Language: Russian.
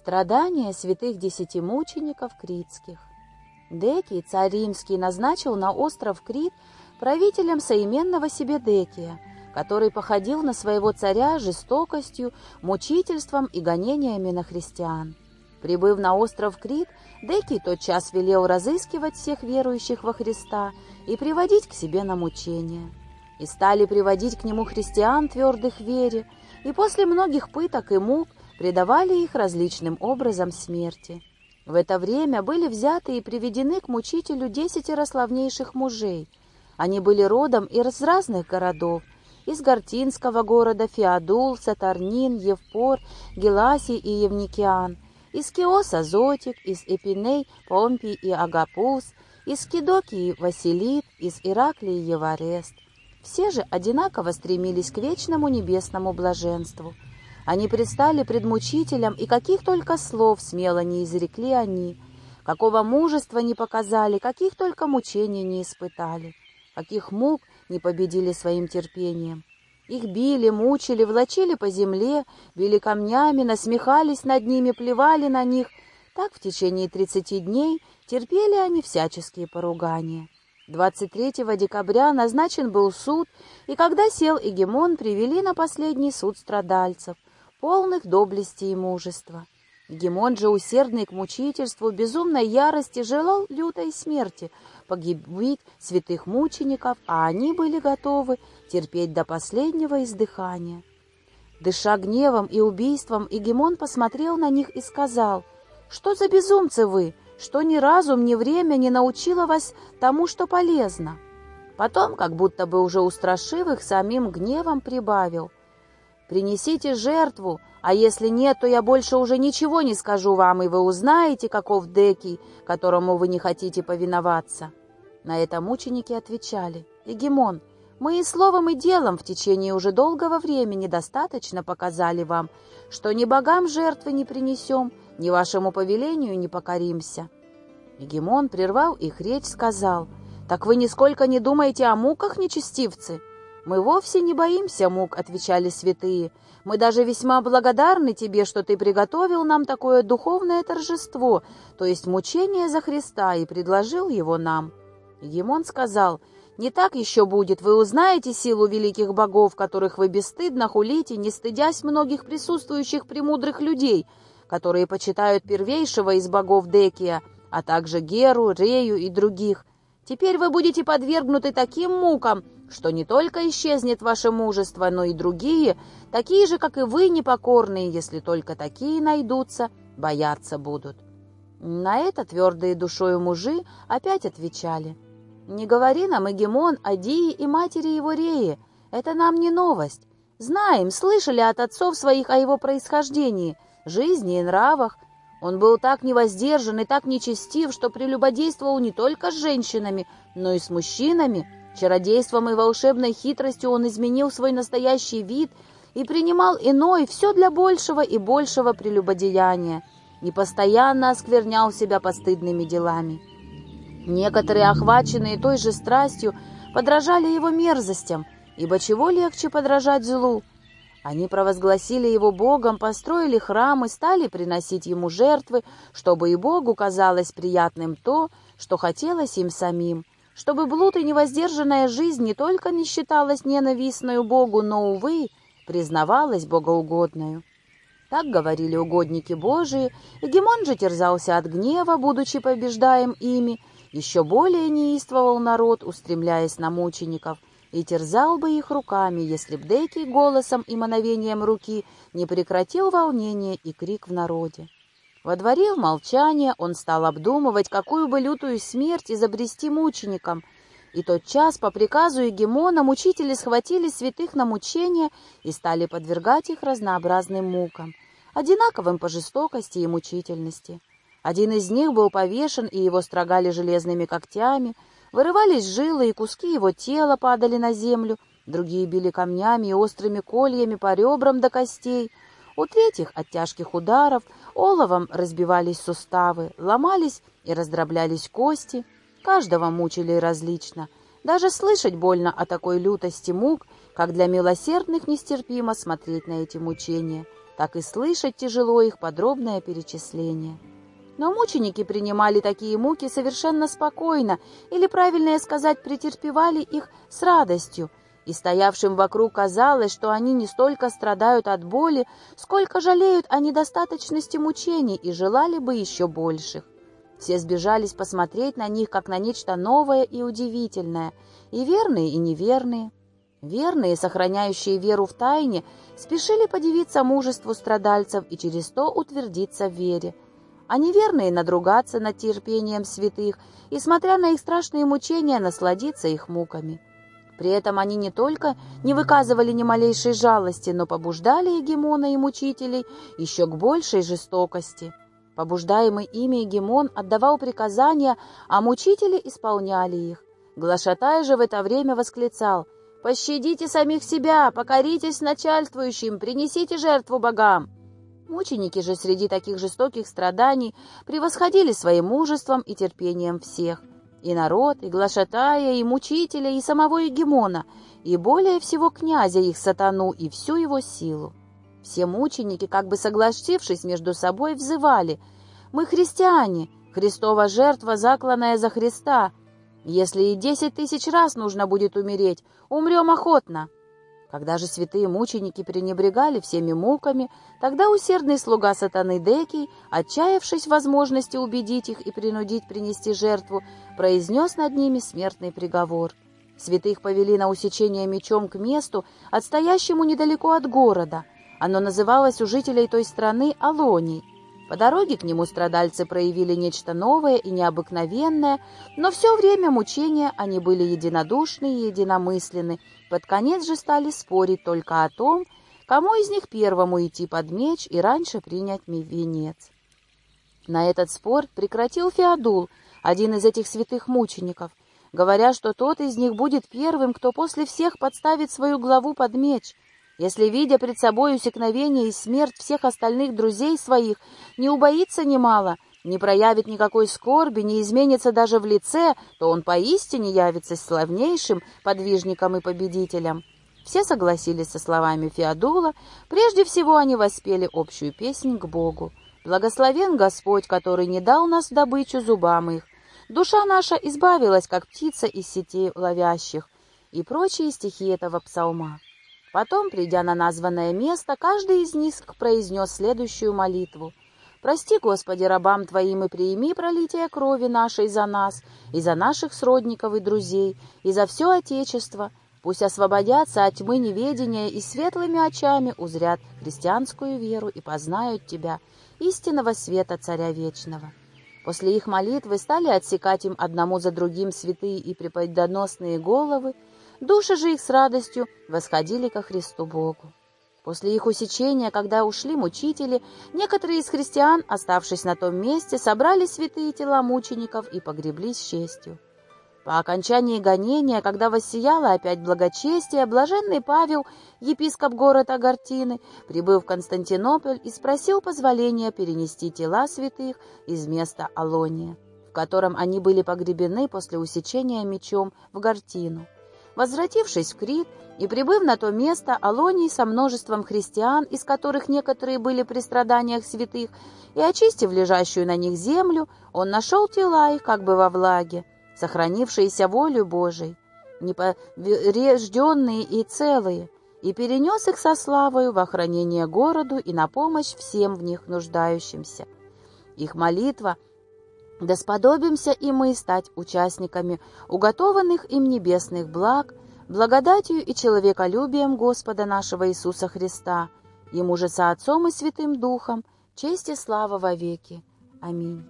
Страдания святых десяти мучеников критских. Декий, царь римский, назначил на остров Крит правителем соименного себе Декия, который походил на своего царя жестокостью, мучительством и гонениями на христиан. Прибыв на остров Крит, Декий тотчас велел разыскивать всех верующих во Христа и приводить к себе на мучения. И стали приводить к нему христиан, твердых вере, и после многих пыток и мук предавали их различным образом смерти. В это время были взяты и приведены к мучителю десятеро славнейших мужей. Они были родом из разных городов, из Гортинского города Феодул, Сатарнин, Евпор, Геласий и Евникиан, из Киоса Зотик, из Эпиней Помпий и Агапус, из Кидокии Василит, из Ираклии Еварест. Все же одинаково стремились к вечному небесному блаженству – они предстали пред мучителем, и каких только слов смело не изрекли они, какого мужества не показали, каких только мучений не испытали, каких мук не победили своим терпением. Их били, мучили, влачили по земле, били камнями, насмехались над ними, плевали на них. Так в течение тридцати дней терпели они всяческие поругания. 23 декабря назначен был суд, и когда сел Егемон, привели на последний суд страдальцев полных доблести и мужества. Гемон же, усердный к мучительству, безумной ярости, желал лютой смерти, погибить святых мучеников, а они были готовы терпеть до последнего издыхания. Дыша гневом и убийством, Игемон посмотрел на них и сказал, «Что за безумцы вы, что ни разум, ни время не научило вас тому, что полезно?» Потом, как будто бы уже устрашив их самим гневом, прибавил, Принесите жертву, а если нет, то я больше уже ничего не скажу вам, и вы узнаете, каков Декий, которому вы не хотите повиноваться». На это мученики отвечали, «Егемон, мы и словом, и делом в течение уже долгого времени достаточно показали вам, что ни богам жертвы не принесем, ни вашему повелению не покоримся». Егемон, прервал их речь, сказал, «Так вы нисколько не думаете о муках, нечестивцы?» «Мы вовсе не боимся мук», — отвечали святые. «Мы даже весьма благодарны тебе, что ты приготовил нам такое духовное торжество, то есть мучение за Христа, и предложил его нам». Егемон сказал, «Не так еще будет, вы узнаете силу великих богов, которых вы бесстыдно хулите, не стыдясь многих присутствующих премудрых людей, которые почитают первейшего из богов Декия, а также Геру, Рею и других. Теперь вы будете подвергнуты таким мукам, что не только исчезнет ваше мужество, но и другие, такие же, как и вы, непокорные, если только такие найдутся, бояться будут». На это твердые душою мужи опять отвечали. «Не говори нам, Эгемон, о Дии и матери его Реи, это нам не новость. Знаем, слышали от отцов своих о его происхождении, жизни и нравах. Он был так невоздержан и так нечестив, что прелюбодействовал не только с женщинами, но и с мужчинами, Чародейством и волшебной хитростью он изменил свой настоящий вид и принимал иной, все для большего и большего прелюбодеяния, и постоянно осквернял себя постыдными делами. Некоторые, охваченные той же страстью, подражали его мерзостям, ибо чего легче подражать злу? Они провозгласили его Богом, построили храм и стали приносить ему жертвы, чтобы и Богу казалось приятным то, что хотелось им самим – чтобы блуд и невоздержанная жизнь не только не считалась ненавистной Богу, но, увы, признавалась богоугодною. Так говорили угодники Божии, и Гемон же терзался от гнева, будучи побеждаем ими, еще более неистовал народ, устремляясь на мучеников, и терзал бы их руками, если б Декий голосом и мановением руки не прекратил волнение и крик в народе. Водворив молчание, он стал обдумывать, какую бы лютую смерть изобрести мученикам. И тот час по приказу Егемона мучители схватили святых на мучение и стали подвергать их разнообразным мукам, одинаковым по жестокости и мучительности. Один из них был повешен, и его строгали железными когтями, вырывались жилы, и куски его тела падали на землю, другие били камнями и острыми кольями по ребрам до костей — у третьих от тяжких ударов оловом разбивались суставы, ломались и раздроблялись кости. Каждого мучили различно. Даже слышать больно о такой лютости мук, как для милосердных нестерпимо смотреть на эти мучения. так и слышать тяжело их подробное перечисление. Но мученики принимали такие муки совершенно спокойно, или, правильнее сказать, претерпевали их с радостью, и стоявшим вокруг казалось, что они не столько страдают от боли, сколько жалеют о недостаточности мучений и желали бы еще больших. Все сбежались посмотреть на них, как на нечто новое и удивительное, и верные, и неверные. Верные, сохраняющие веру в тайне, спешили подивиться мужеству страдальцев и через то утвердиться в вере, а неверные надругаться над терпением святых и, смотря на их страшные мучения, насладиться их муками. При этом они не только не выказывали ни малейшей жалости, но побуждали егемона и мучителей еще к большей жестокости. Побуждаемый ими егемон отдавал приказания, а мучители исполняли их. Глашатай же в это время восклицал — Пощадите самих себя, покоритесь начальствующим, принесите жертву богам. Мученики же среди таких жестоких страданий превосходили своим мужеством и терпением всех. И народ, и глашатая, и мучителя, и самого Егемона, и более всего князя их сатану и всю его силу. Все мученики, как бы согласившись между собой, взывали «Мы христиане, Христова жертва, закланная за Христа, если и десять тысяч раз нужно будет умереть, умрем охотно. Когда же святые мученики пренебрегали всеми муками, тогда усердный слуга сатаны Декий, отчаявшись возможности убедить их и принудить принести жертву, произнес над ними смертный приговор. Святых повели на усечение мечом к месту, отстоящему недалеко от города. Оно называлось у жителей той страны Алоний — по дороге к нему страдальцы проявили нечто новое и необыкновенное, но все время мучения они были единодушны и единомысленны, под конец же стали спорить только о том, кому из них первому идти под меч и раньше принять венец. На этот спор прекратил Феодул, один из этих святых мучеников, говоря, что тот из них будет первым, кто после всех подставит свою главу под меч — если, видя пред собой усекновение и смерть всех остальных друзей своих, не убоится немало, не проявит никакой скорби, не изменится даже в лице, то он поистине явится славнейшим подвижником и победителем. Все согласились со словами Феодула. Прежде всего они воспели общую песнь к Богу. «Благословен Господь, который не дал нас добычу зубам их. Душа наша избавилась, как птица из сетей ловящих» и прочие стихи этого псалма. Потом, придя на названное место, каждый из них произнес следующую молитву. «Прости, Господи, рабам Твоим и приими пролитие крови нашей за нас, и за наших сродников и друзей, и за все Отечество. Пусть освободятся от тьмы неведения и светлыми очами узрят христианскую веру и познают Тебя, истинного света Царя Вечного». После их молитвы стали отсекать им одному за другим святые и преподоносные головы, Души же их с радостью восходили ко Христу Богу. После их усечения, когда ушли мучители, некоторые из христиан, оставшись на том месте, собрали святые тела мучеников и погребли с честью. По окончании гонения, когда воссияло опять благочестие, блаженный Павел, епископ города Агартины, прибыв в Константинополь и спросил позволения перенести тела святых из места Алония, в котором они были погребены после усечения мечом в Гартину. Возвратившись в Крит и прибыв на то место, Алоний со множеством христиан, из которых некоторые были при страданиях святых, и очистив лежащую на них землю, он нашел тела их как бы во влаге, сохранившиеся волю Божией, неповрежденные и целые, и перенес их со славою в охранение городу и на помощь всем в них нуждающимся. Их молитва — да сподобимся и мы стать участниками уготованных им небесных благ, благодатью и человеколюбием Господа нашего Иисуса Христа, Ему же со Отцом и Святым Духом, честь и слава вовеки. Аминь.